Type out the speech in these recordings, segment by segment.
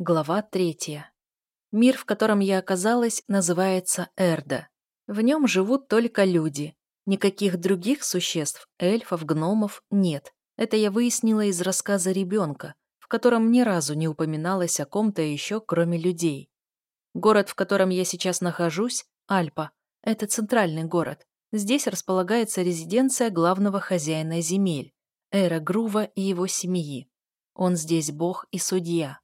Глава третья. Мир, в котором я оказалась, называется Эрда. В нем живут только люди. Никаких других существ, эльфов, гномов нет. Это я выяснила из рассказа ребенка, в котором ни разу не упоминалось о ком-то еще, кроме людей. Город, в котором я сейчас нахожусь, Альпа, это центральный город. Здесь располагается резиденция главного хозяина земель, Эра Грува и его семьи. Он здесь бог и судья.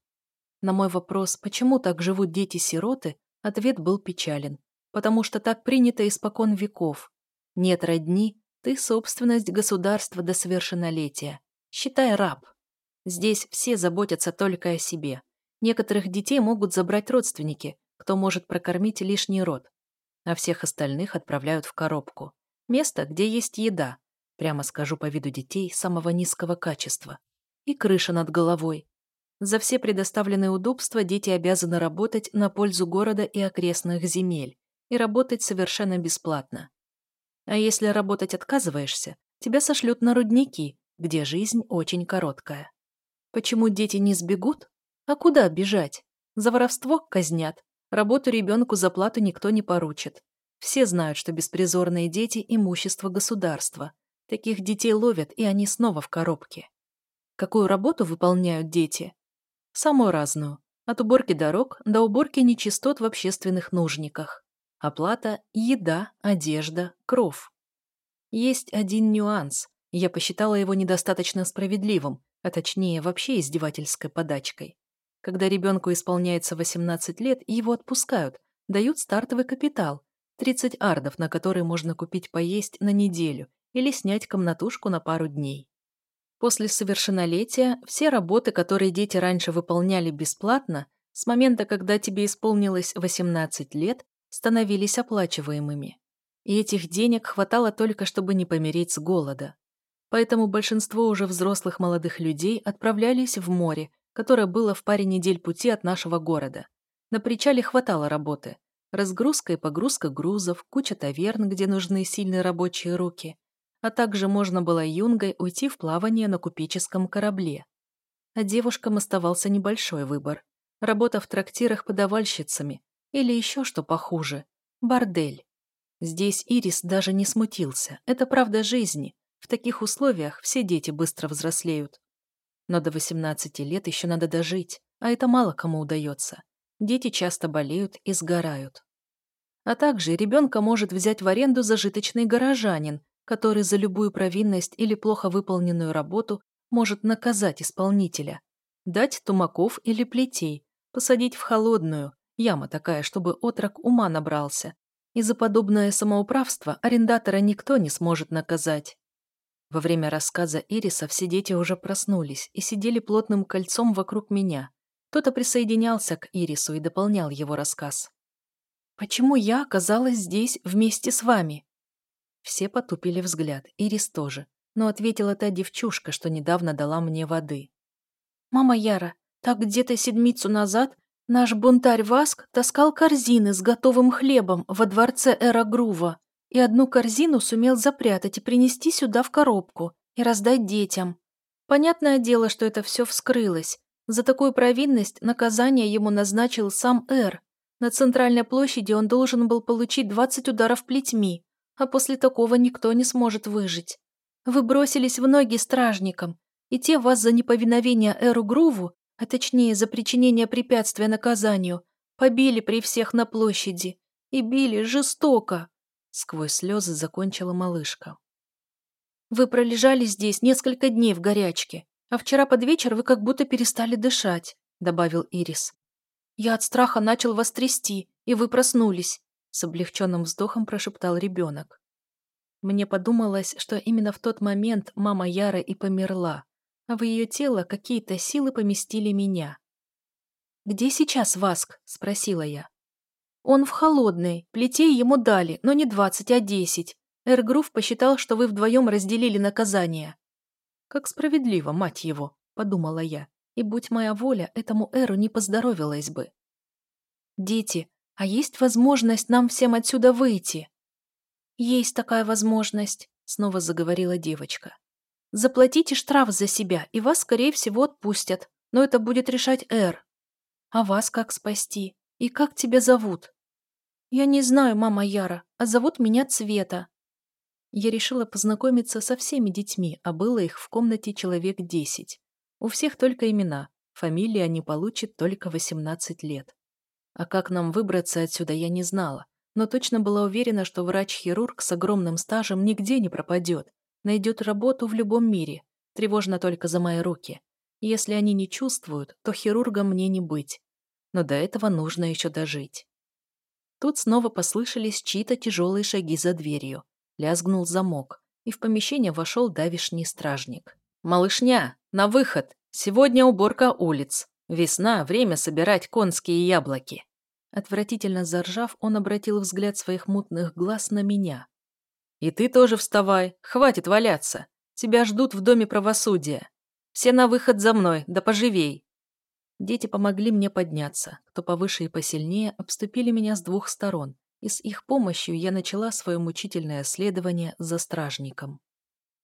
На мой вопрос, почему так живут дети-сироты, ответ был печален. Потому что так принято испокон веков. Нет родни, ты собственность государства до совершеннолетия. Считай раб. Здесь все заботятся только о себе. Некоторых детей могут забрать родственники, кто может прокормить лишний род. А всех остальных отправляют в коробку. Место, где есть еда. Прямо скажу по виду детей самого низкого качества. И крыша над головой, за все предоставленные удобства дети обязаны работать на пользу города и окрестных земель, и работать совершенно бесплатно. А если работать отказываешься, тебя сошлют на рудники, где жизнь очень короткая. Почему дети не сбегут? А куда бежать? За воровство казнят. Работу ребенку за плату никто не поручит. Все знают, что беспризорные дети – имущество государства. Таких детей ловят, и они снова в коробке. Какую работу выполняют дети? Самую разную. От уборки дорог до уборки нечистот в общественных нужниках. Оплата – еда, одежда, кров. Есть один нюанс. Я посчитала его недостаточно справедливым, а точнее вообще издевательской подачкой. Когда ребенку исполняется 18 лет, его отпускают, дают стартовый капитал – 30 ардов, на которые можно купить поесть на неделю или снять комнатушку на пару дней. После совершеннолетия все работы, которые дети раньше выполняли бесплатно, с момента, когда тебе исполнилось 18 лет, становились оплачиваемыми. И этих денег хватало только, чтобы не помереть с голода. Поэтому большинство уже взрослых молодых людей отправлялись в море, которое было в паре недель пути от нашего города. На причале хватало работы. Разгрузка и погрузка грузов, куча таверн, где нужны сильные рабочие руки, а также можно было юнгой уйти в плавание на купеческом корабле. А девушкам оставался небольшой выбор. Работа в трактирах подавальщицами или еще что похуже – бордель. Здесь Ирис даже не смутился. Это правда жизни. В таких условиях все дети быстро взрослеют. Но до 18 лет еще надо дожить, а это мало кому удается. Дети часто болеют и сгорают. А также ребенка может взять в аренду зажиточный горожанин, который за любую провинность или плохо выполненную работу может наказать исполнителя, дать тумаков или плетей, посадить в холодную, яма такая, чтобы отрок ума набрался, и за подобное самоуправство арендатора никто не сможет наказать. Во время рассказа Ириса все дети уже проснулись и сидели плотным кольцом вокруг меня. Кто-то присоединялся к Ирису и дополнял его рассказ. «Почему я оказалась здесь вместе с вами?» Все потупили взгляд, Ирис тоже, но ответила та девчушка, что недавно дала мне воды. «Мама Яра, так где-то седмицу назад наш бунтарь Васк таскал корзины с готовым хлебом во дворце Эра Грува и одну корзину сумел запрятать и принести сюда в коробку и раздать детям. Понятное дело, что это все вскрылось. За такую провинность наказание ему назначил сам Эр. На центральной площади он должен был получить 20 ударов плетьми, а после такого никто не сможет выжить. Вы бросились в ноги стражникам, и те вас за неповиновение Эру Груву, а точнее за причинение препятствия наказанию, побили при всех на площади. И били жестоко. Сквозь слезы закончила малышка. Вы пролежали здесь несколько дней в горячке, а вчера под вечер вы как будто перестали дышать, добавил Ирис. Я от страха начал вас трясти, и вы проснулись. С облегченным вздохом прошептал ребенок. Мне подумалось, что именно в тот момент мама Яра и померла, а в ее тело какие-то силы поместили меня. «Где сейчас Васк?» – спросила я. «Он в холодной, плетей ему дали, но не двадцать, а десять. Эргруф посчитал, что вы вдвоем разделили наказание». «Как справедливо, мать его», – подумала я, и, будь моя воля, этому Эру не поздоровилась бы. «Дети, а есть возможность нам всем отсюда выйти?» «Есть такая возможность», — снова заговорила девочка. «Заплатите штраф за себя, и вас, скорее всего, отпустят, но это будет решать Эр». А вас как спасти? И как тебя зовут?» «Я не знаю, мама Яра, а зовут меня Цвета». Я решила познакомиться со всеми детьми, а было их в комнате человек десять. У всех только имена, фамилии они получат только 18 лет. А как нам выбраться отсюда, я не знала, но точно была уверена, что врач-хирург с огромным стажем нигде не пропадет, найдет работу в любом мире, тревожно только за мои руки. Если они не чувствуют, то хирургом мне не быть. Но до этого нужно еще дожить. Тут снова послышались чьи-то тяжелые шаги за дверью. Лязгнул замок, и в помещение вошел давишний стражник. «Малышня, на выход! Сегодня уборка улиц. Весна, время собирать конские яблоки!» Отвратительно заржав, он обратил взгляд своих мутных глаз на меня. «И ты тоже вставай, хватит валяться. Тебя ждут в Доме правосудия. Все на выход за мной, да поживей!» Дети помогли мне подняться. Кто повыше и посильнее, обступили меня с двух сторон, и с их помощью я начала свое мучительное следование за стражником.